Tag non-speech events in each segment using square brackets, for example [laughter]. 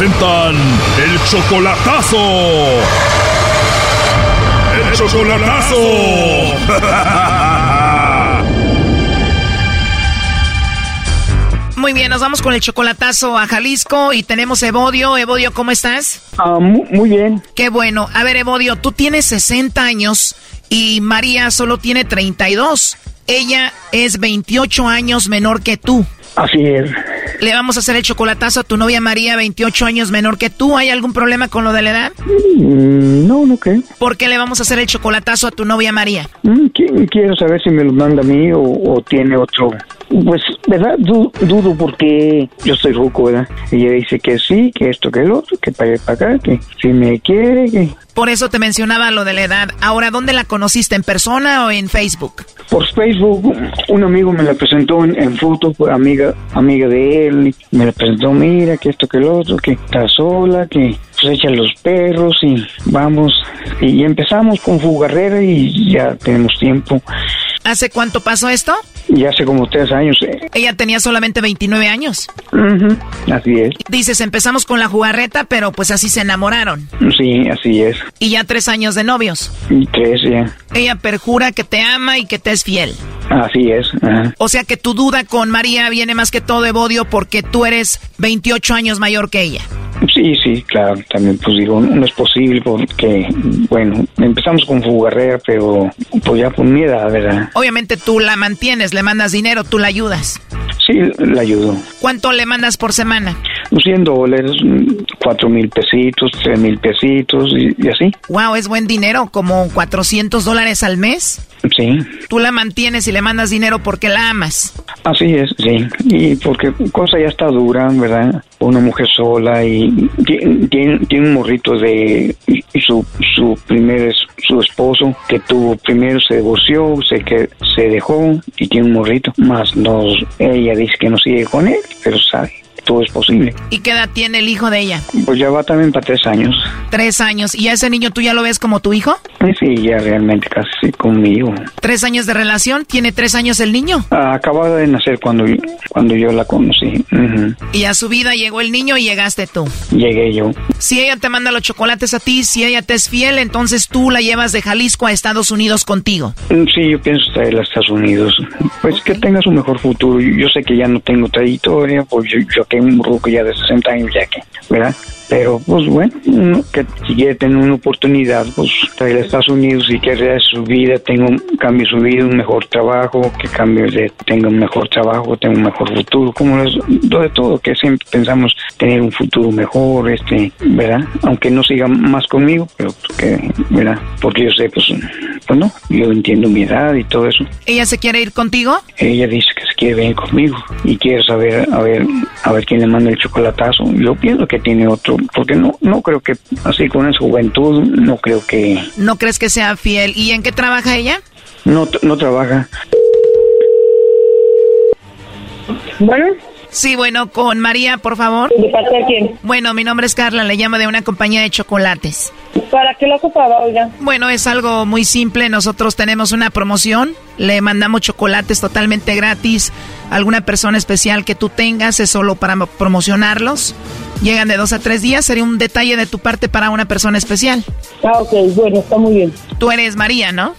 presentan el chocolatazo. El chocolatazo. Muy bien, nos vamos con el chocolatazo a Jalisco y tenemos Evodio. Evodio, ¿cómo estás? Ah, muy bien. Qué bueno. A ver, Evodio, tú tienes 60 años y María solo tiene 32. Ella es 28 años menor que tú. Así es. Le vamos a hacer el chocolatazo a tu novia María, 28 años menor que tú. ¿Hay algún problema con lo de la edad? Mm, no, no ¿qué? ¿Por qué le vamos a hacer el chocolatazo a tu novia María? Mm, quiero saber si me lo manda a mí o, tiene otro. Pues, ¿verdad? dudo porque yo soy ruco, ¿verdad? Ella dice que sí, que esto, que el otro, que para acá, que si me quiere, que... Por eso te mencionaba lo de la edad. Ahora, ¿dónde la conociste? ¿En persona o en Facebook? Por Facebook, un amigo me la presentó en, en foto, amiga, amiga de él, me la presentó, mira, que esto, que el otro, que está sola, que pues echa los perros y vamos. Y empezamos con Fugarrera y ya tenemos tiempo. ¿Hace cuánto pasó esto? Ya hace como tres años. Eh. Ella tenía solamente 29 años. Así es. Dices, empezamos con la jugarreta, pero pues así se enamoraron. Sí, así es. Y ya tres años de novios. Y tres, ya. Ella perjura que te ama y que te es fiel. Así es. O sea que tu duda con María viene más que todo de Bodio porque tú eres 28 años mayor que ella. Sí, sí, claro, también pues digo, no es posible porque, bueno, empezamos con Fugarrera, pero pues ya por mi edad, ¿verdad? Obviamente tú la mantienes, le mandas dinero, tú la ayudas. Sí, la ayudo. ¿Cuánto le mandas por semana? 100 dólares, 4 mil pesitos, 3 mil pesitos y, así. Wow, es buen dinero, como 400 dólares al mes. Sí. Tú la mantienes y le mandas dinero porque la amas. Así es, sí. Y porque cosa ya está dura, ¿verdad? Una mujer sola y tiene, tiene, un morrito de su, su primer su esposo que tuvo primero se divorció, se que se dejó y tiene un morrito. Más nos ella dice que no sigue con él, pero sabe todo es posible. ¿Y qué edad tiene el hijo de ella? Pues ya va también para tres años. Tres años. ¿Y a ese niño tú ya lo ves como tu hijo? Sí, ya realmente casi conmigo. ¿Tres años de relación? ¿Tiene tres años el niño? acababa de nacer cuando, cuando yo la conocí. Y a su vida llegó el niño y llegaste tú. Llegué yo. Si ella te manda los chocolates a ti, si ella te es fiel, entonces tú la llevas de Jalisco a Estados Unidos contigo. Sí, yo pienso traerla a Estados Unidos. Pues que tenga su mejor futuro. Yo sé que ya no tengo trayectoria, pues yo, yo que un ruco ya de 60 años ya que, ¿verdad? Pero, pues bueno, que si quiere tener una oportunidad, pues traer a Estados Unidos y que realice su vida, tenga un, cambie su vida, un mejor trabajo, que cambie de, tenga un mejor trabajo, tenga un mejor futuro, como lo de todo, que siempre pensamos tener un futuro mejor, este, ¿verdad? Aunque no siga más conmigo, pero que, ¿verdad? Porque yo sé, pues, pues no, yo entiendo mi edad y todo eso. ¿Ella se quiere ir contigo? Ella dice que se quiere venir conmigo y quiere saber, a ver, a ver quién le manda el chocolatazo. Yo pienso que tiene otro porque no, no creo que, así con esa juventud, no creo que... ¿No crees que sea fiel? ¿Y en qué trabaja ella? No, no trabaja. Bueno. Sí, bueno, con María, por favor. ¿De parte de quién? Bueno, mi nombre es Carla, le llamo de una compañía de chocolates. ¿Para qué lo ocupaba, oiga? Bueno, es algo muy simple. Nosotros tenemos una promoción. Le mandamos chocolates totalmente gratis. Alguna persona especial que tú tengas es solo para promocionarlos. Llegan de dos a tres días. Sería un detalle de tu parte para una persona especial. Ah, ok, bueno, está muy bien. Tú eres María, ¿no?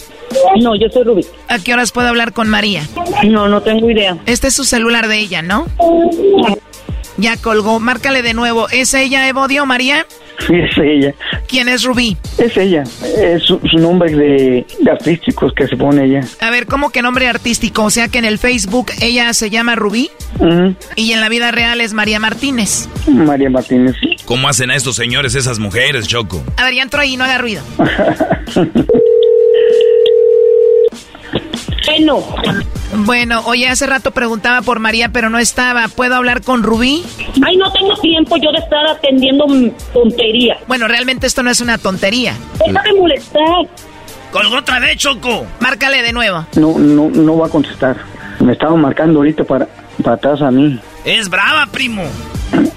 No, yo soy Rubí. ¿A qué horas puedo hablar con María? No, no tengo idea. Este es su celular de ella, ¿no? Ya colgó. Márcale de nuevo. ¿Es ella, Evodio, María? [laughs] Sí, es ella. ¿Quién es Rubí? Es ella. Es su, nombre de, artísticos que se pone ella. A ver, ¿cómo que nombre artístico? O sea que en el Facebook ella se llama Rubí. Y en la vida real es María Martínez. María Martínez. ¿Cómo hacen a estos señores esas mujeres, Choco? A ver, ya entro ahí, no haga ruido. [laughs] Bueno. Bueno, oye, hace rato preguntaba por María, pero no estaba. ¿Puedo hablar con Rubí? Ay, no tengo tiempo yo de estar atendiendo tontería. Bueno, realmente esto no es una tontería. Deja de molestar. Colgó otra vez, Choco. Márcale de nuevo. No, no, no va a contestar. Me estaba marcando ahorita para, para atrás a mí. Es brava, primo.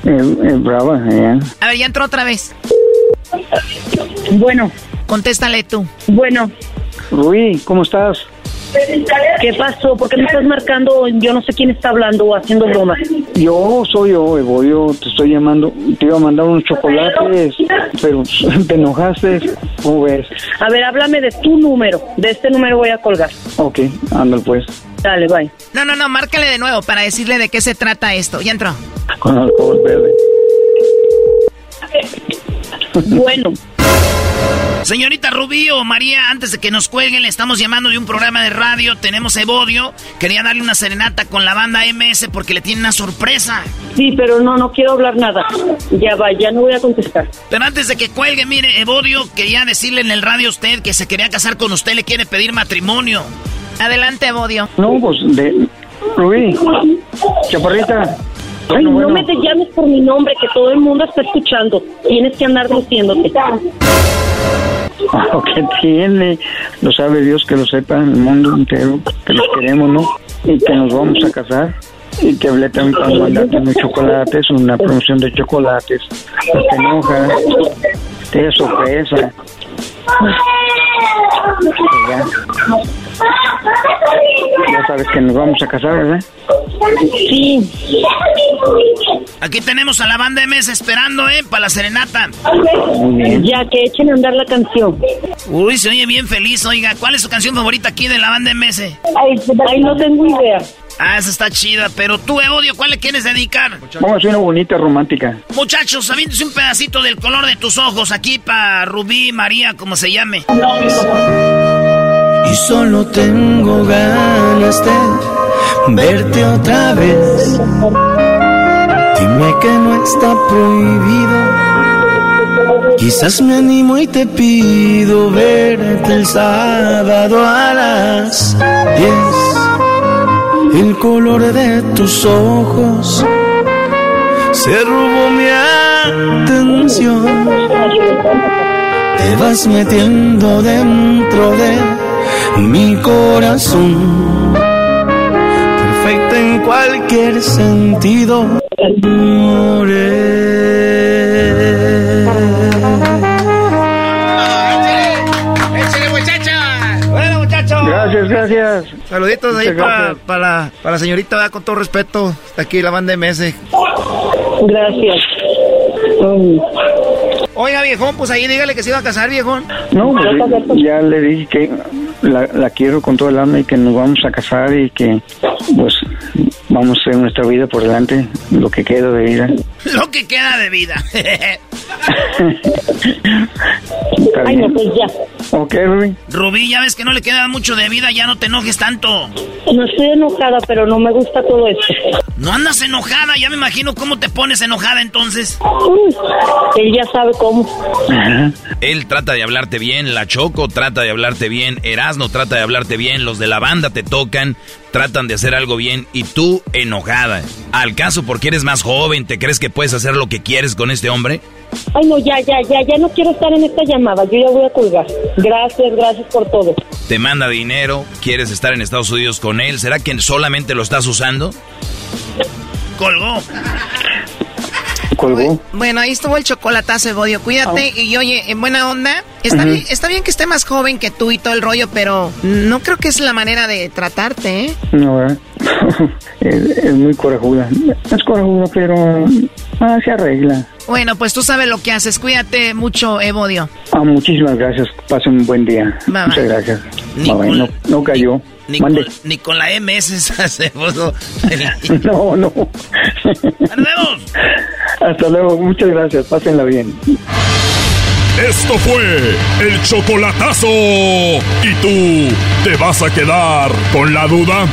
Es, brava, eh. A ver, ya entró otra vez. Bueno. Contéstale tú. Bueno. Rubí, ¿cómo estás? ¿Qué pasó? ¿Por qué me estás marcando? Yo no sé quién está hablando o haciendo bromas. Yo soy yo, Evo, yo te estoy llamando, te iba a mandar unos chocolates, pero [laughs] te enojaste, ¿cómo ves? A ver, háblame de tu número. De este número voy a colgar. Ok, ándale pues, Dale, bye. No, no, no, márcale de nuevo para decirle de qué se trata esto. Ya entró. con alcohol verde. Bueno, Señorita Rubí o María, antes de que nos cuelguen, le estamos llamando de un programa de radio. Tenemos Evodio. Quería darle una serenata con la banda MS porque le tiene una sorpresa. sí, pero no, no quiero hablar nada. Ya va, ya no voy a contestar. Pero antes de que cuelgue, mire, Evodio quería decirle en el radio a usted que se quería casar con usted, le quiere pedir matrimonio. Adelante, Bodio. No, pues, de... Rubí, chaparrita. Ay, Bueno, no bueno. me te llames por mi nombre, que todo el mundo está escuchando. Tienes que andar luciéndote. Ah, [laughs] ¿Qué tiene? Lo sabe Dios que lo sepa el mundo entero, que los queremos, ¿no? Y que nos vamos a casar. Y que hablé también para mandarte unos chocolates, una promoción de chocolates. No te enoja. Te sorpresa. [laughs] Pues ya. Ya sabes que nos vamos a casar, ¿verdad? Sí, Aquí tenemos a la banda MS esperando, ¿eh? Para la serenata. Muy bien. ya que echen a andar la canción. Uy, se oye bien feliz, oiga. ¿Cuál es su canción favorita aquí de la banda MS? Ay, no tengo idea. Ah, esa está chida. Pero tú, Evodio, ¿cuál le quieres dedicar? Vamos a hacer una bonita romántica. Muchachos, aviéntese un pedacito del color de tus ojos aquí para Rubí, María, como se llame. Solo tengo ganas de verte otra vez. Dime que no está prohibido. Quizás me animo y te pido verte el sábado a las 10. El color de tus ojos se robó mi atención te vas metiendo dentro de mi corazón. Perfecta en cualquier sentido. Bueno, muchachos. Gracias, gracias. Saluditos ahí Muchas para, gracias. para, la, para la señorita, ¿verdad? con todo respeto. Está aquí la banda MS. Gracias. Oiga, viejón, pues ahí dígale que se iba a casar, viejón. No, pues ya le dije que la, la quiero con todo el alma y que nos vamos a casar y que pues vamos a hacer nuestra vida por delante, lo que queda de vida. [laughs] Lo que queda de vida. [laughs] ¿Está Ay, no, pues ya. Ok, Rubí. Rubí, ya ves que no le queda mucho de vida, ya no te enojes tanto. No estoy enojada, pero no me gusta todo esto. No andas enojada, ya me imagino cómo te pones enojada entonces. Uy, él ya sabe cómo. Ajá. Él trata de hablarte bien, la Choco trata de hablarte bien, Erasno trata de hablarte bien, los de la banda te tocan, tratan de hacer algo bien y tú enojada. ¿Al caso porque eres más joven, te crees que puedes hacer lo que quieres con este hombre? Ay, no, ya, ya, ya, ya no quiero estar en esta llamada. Yo ya voy a colgar. Gracias, gracias por todo. Te manda dinero, quieres estar en Estados Unidos con él, ¿será que solamente lo estás usando? Colgó. Colgó. Bueno, ahí estuvo el chocolatazo, Bodio. Cuídate y oye, en buena onda. Está, bien, está bien que esté más joven que tú y todo el rollo, pero no creo que es la manera de tratarte, ¿eh? No, [laughs] es, es muy corajuda. Es corajuda, pero ah, se arregla. Bueno, pues tú sabes lo que haces. Cuídate mucho, Evodio. Ah, muchísimas gracias. Pasen un buen día. Bye, bye. Muchas gracias. Bye, no, no cayó. Ni, con, ni con la MS se puso. No, no. ¡Nos vemos! [laughs] Hasta luego. Muchas gracias. Pásenla bien. Esto fue el chocolatazo. ¿Y tú te vas a quedar con la duda?